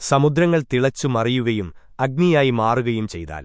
സമുദ്രങ്ങൾ തിളച്ചു മറിയുകയും അഗ്നിയായി മാറുകയും ചെയ്താൽ.